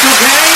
Okay.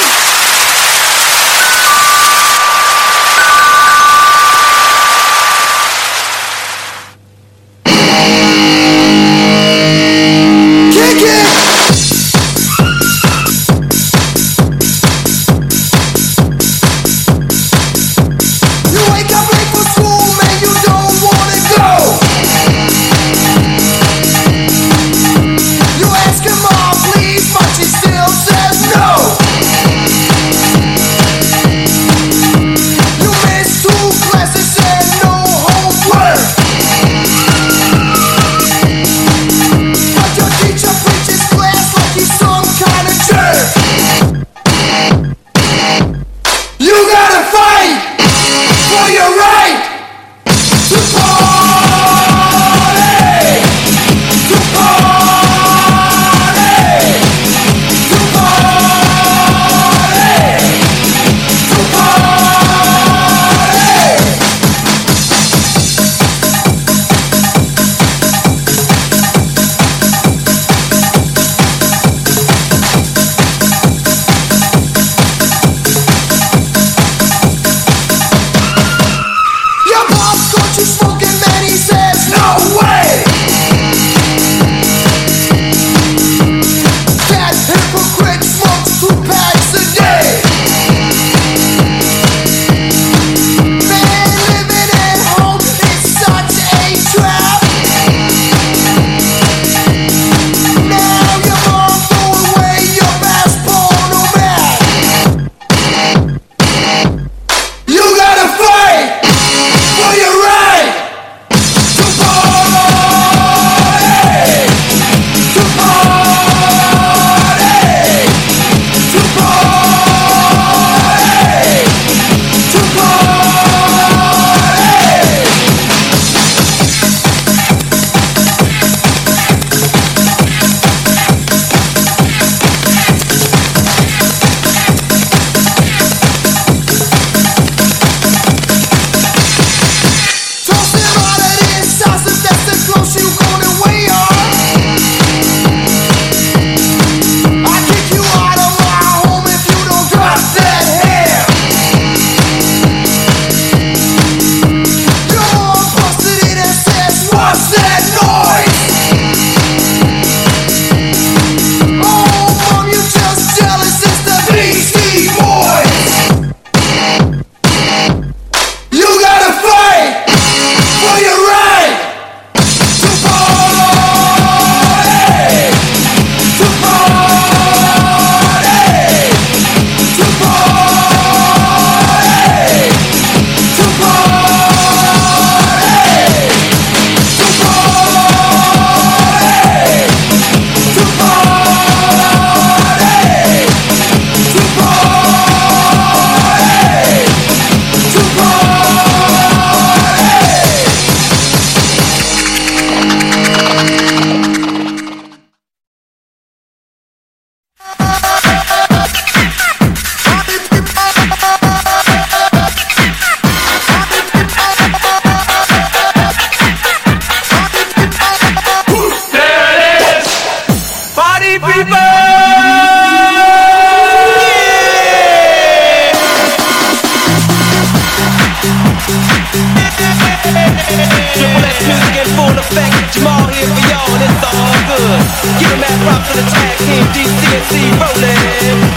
Rock to the tag team, DCFC rolling.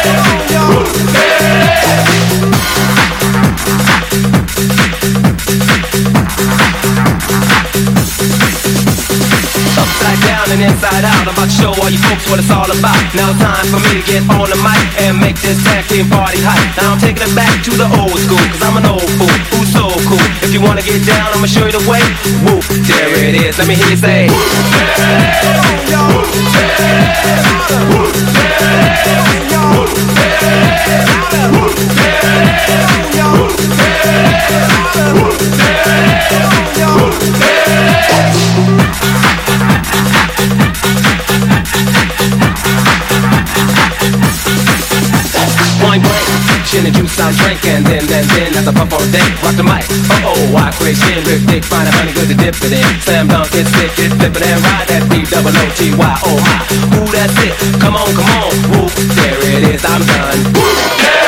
Hey, shining inside out. I'm about to show all you folks what it's all about. Now it's time for me to get on the mic and make this tag party hot. Now I'm taking it back to the old school, cause I'm an old fool who's so cool. If you wanna get down, I'ma show you the way. Woo, there it is, let me hear you say. Yeah, the juice I'm drinking. Then, then, then, that's a puff on deck. Rock the mic. Uh oh, I quit chin, rip dick, find a honey good to dip it in. Slam dunk, it's sick, it's flippin' and ride that B double O T Y. Oh my, ooh, that's it. Come on, come on, whoop, there it is. I'm done. Come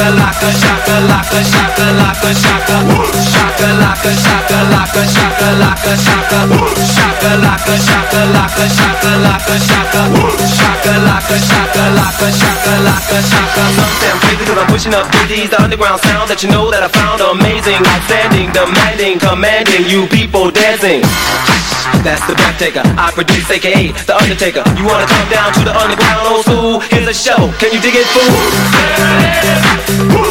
shaka laka shaka laka shaka shaka laka shaka laka shaka laka shaka shaka laka shaka laka shaka laka shaka shaka laka shaka laka shaka laka shaka I'm pushing up DDs the underground sound that you know that I found amazing outstanding demanding commanding you people dancing that's the breath. I produce, aka the Undertaker. You wanna come down to the underground old school? Here's a show. Can you dig it, fool? Yeah.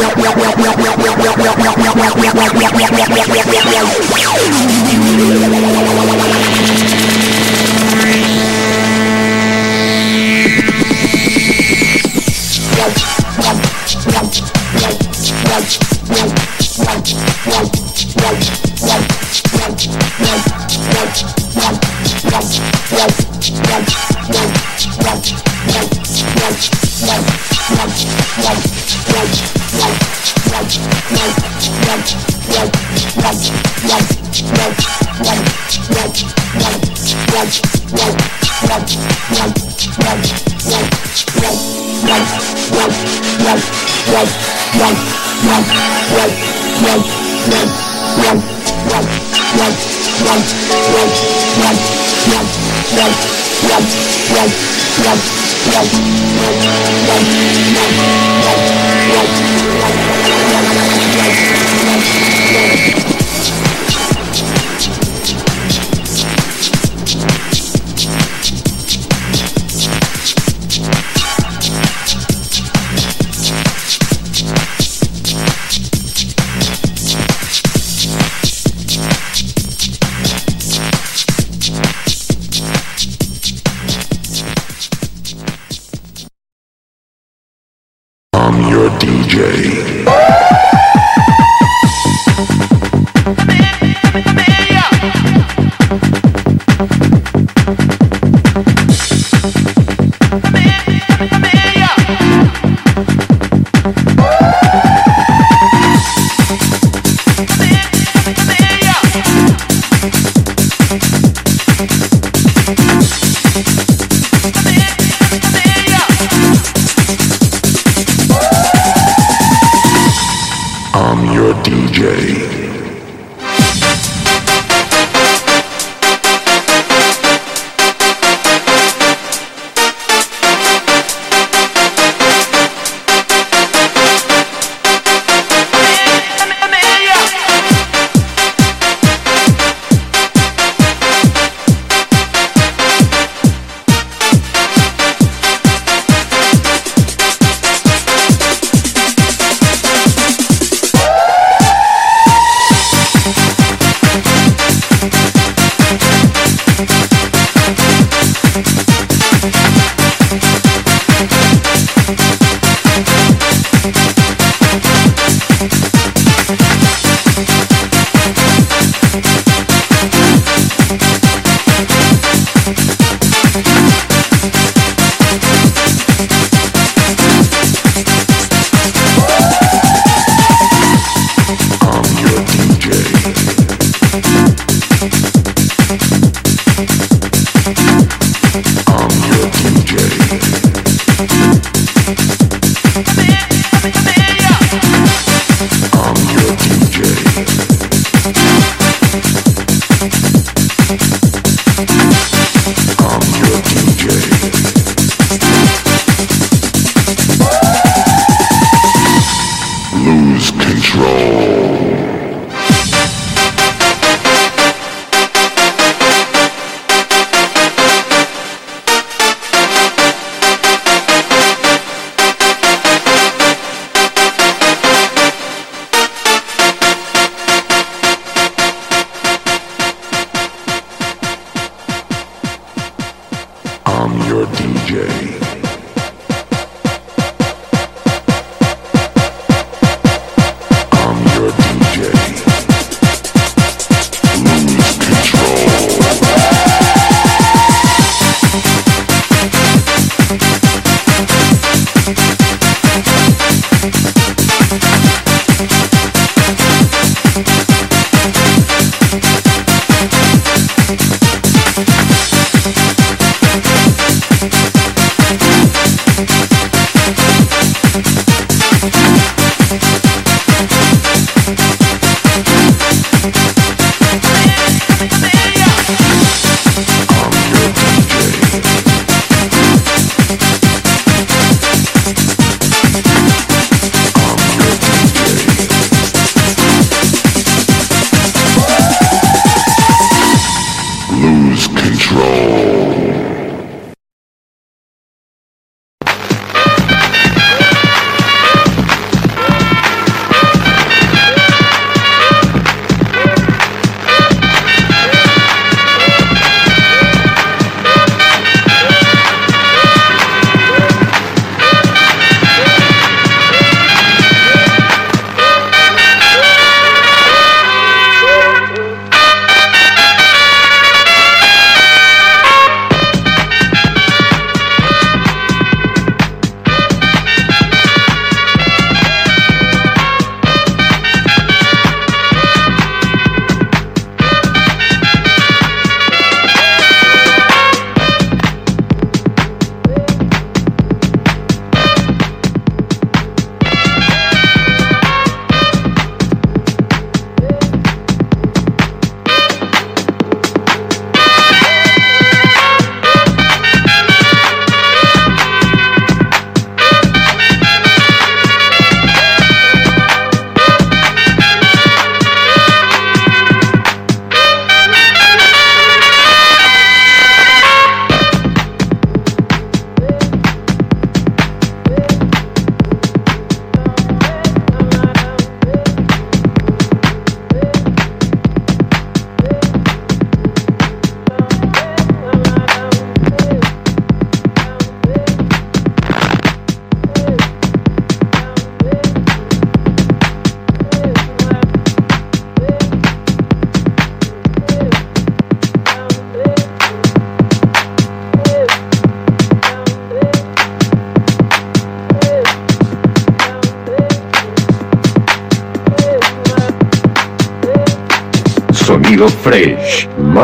Right. Right. Thank you. Thank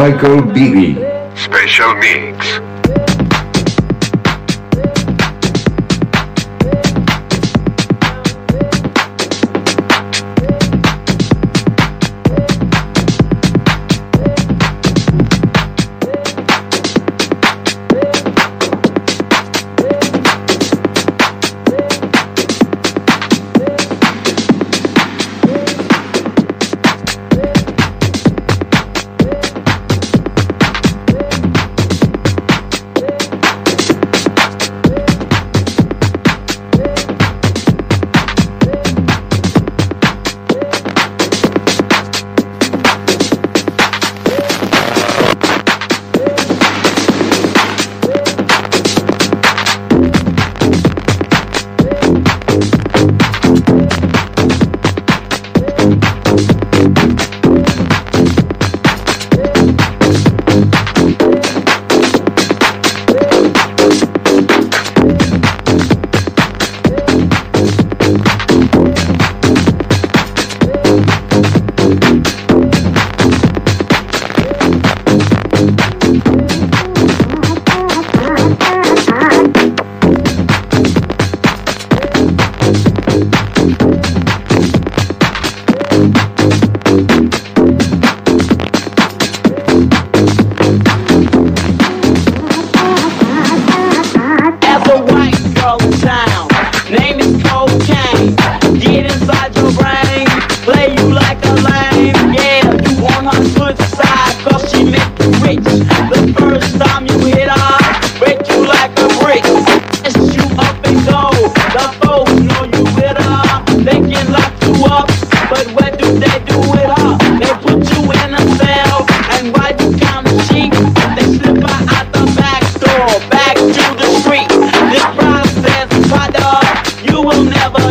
Michael. Special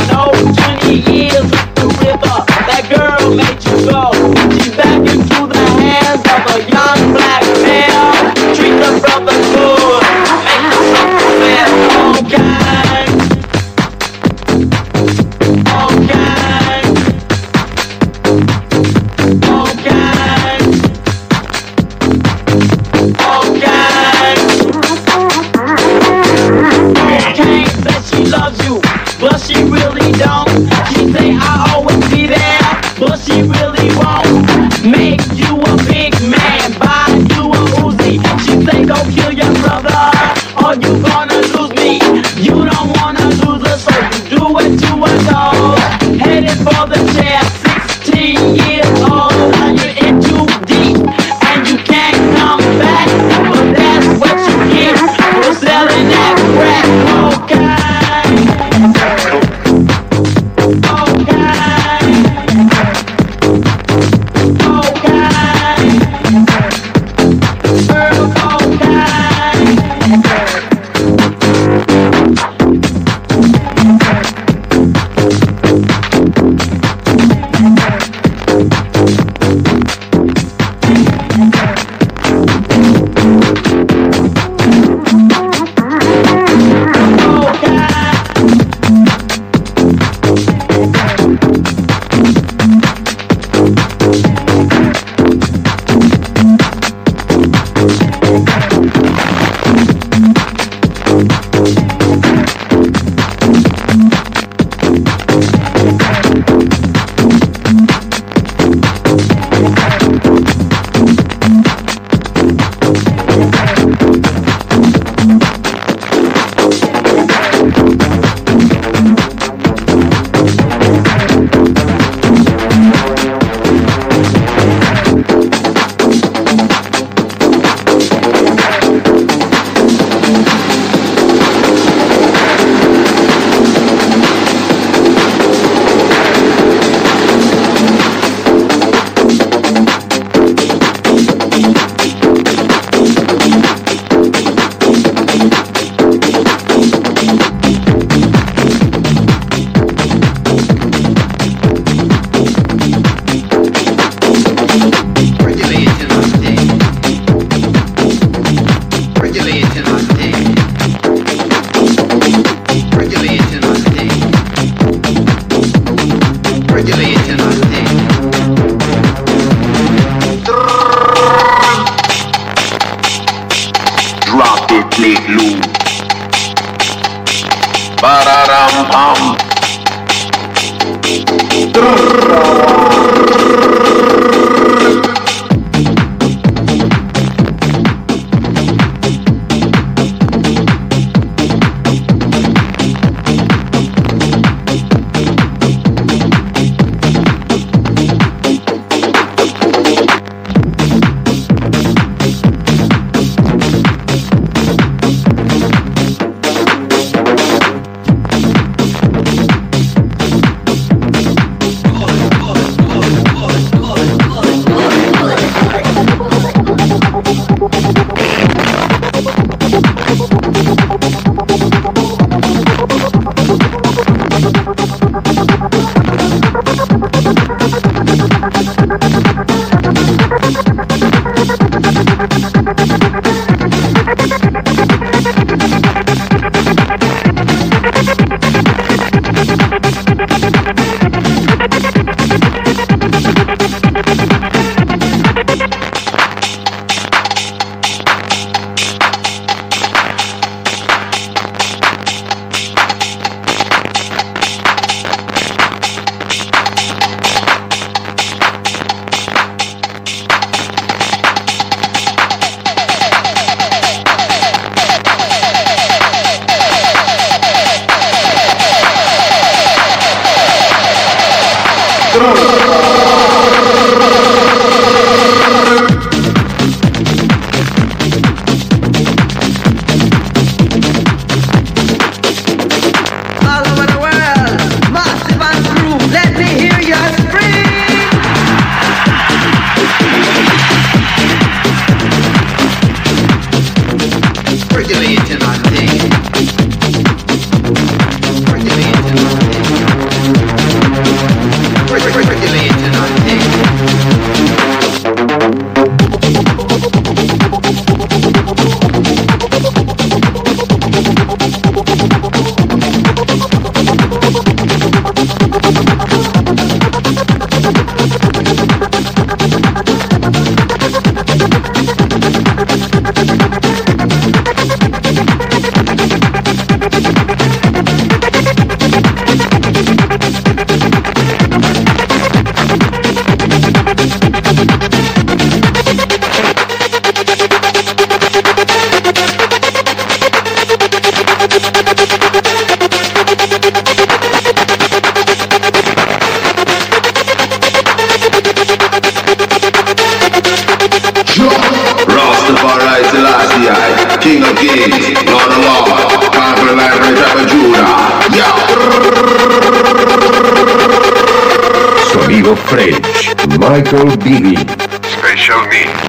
Mix. Okay. Michael Bibi. Special Mix.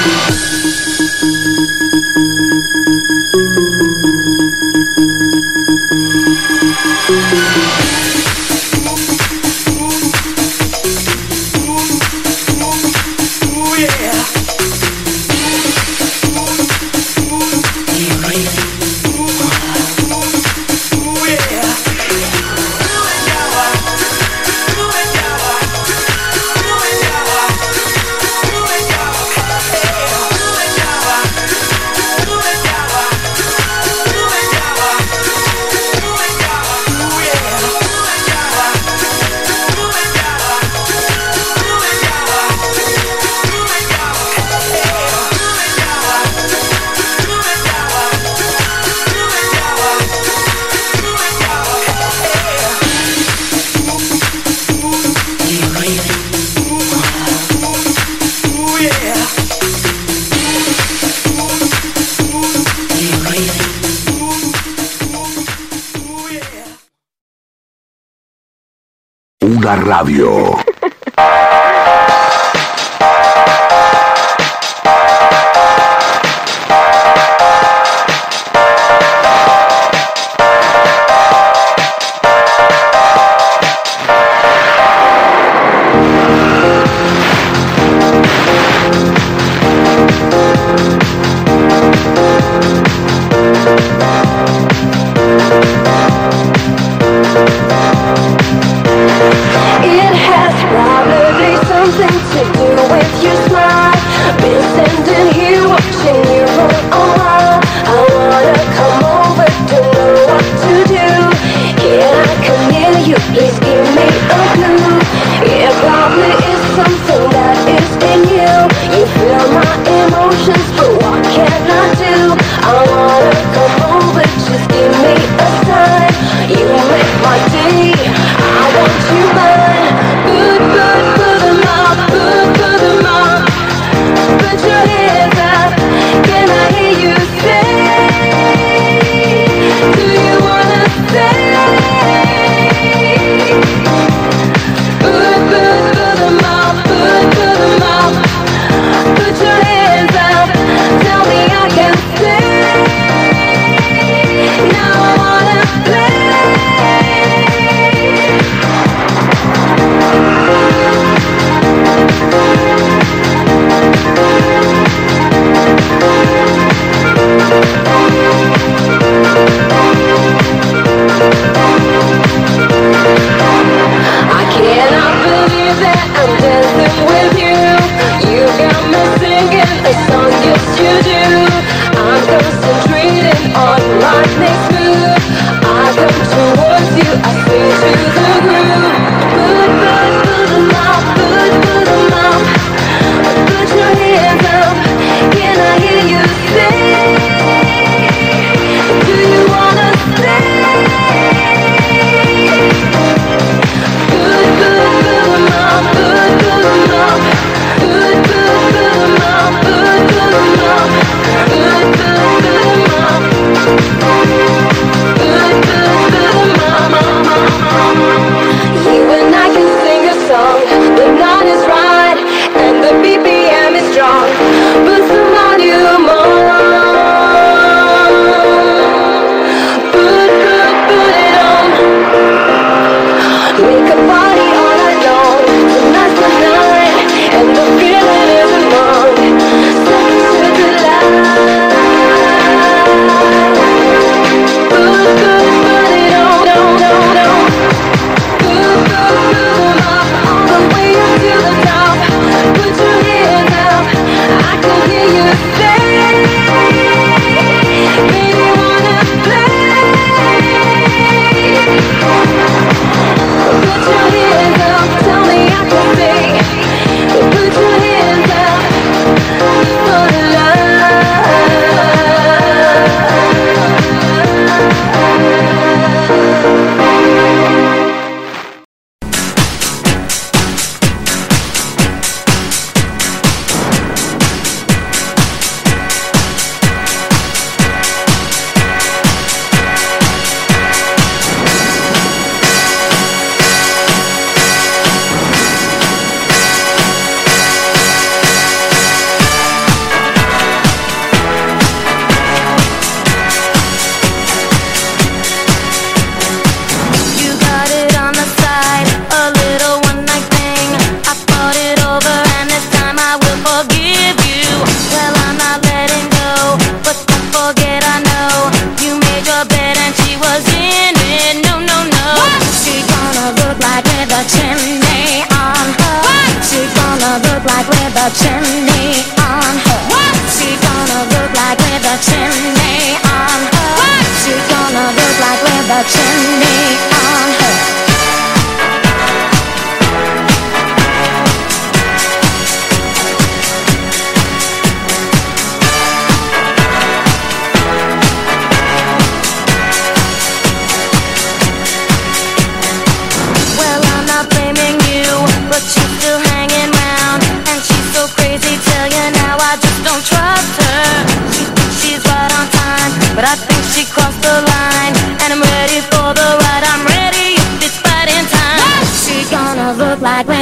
Radio.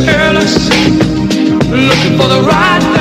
careless, looking for the right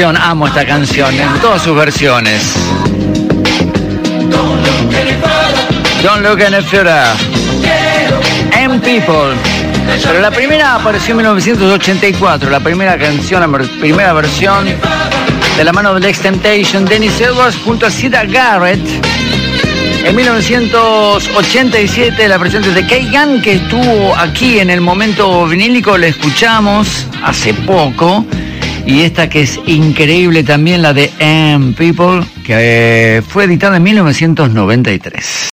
amo esta canción en todas sus versiones. Don't Look in the Future. And People. Pero la primera apareció en 1984, la primera canción, la primera versión de la mano de Next Temptation, Dennis Edwards junto a Sida Garrett. En 1987 la presente de Kate Gunn que estuvo aquí en el momento vinílico, la escuchamos hace poco. Y esta que es increíble también, la de M People, que eh, fue editada en 1993.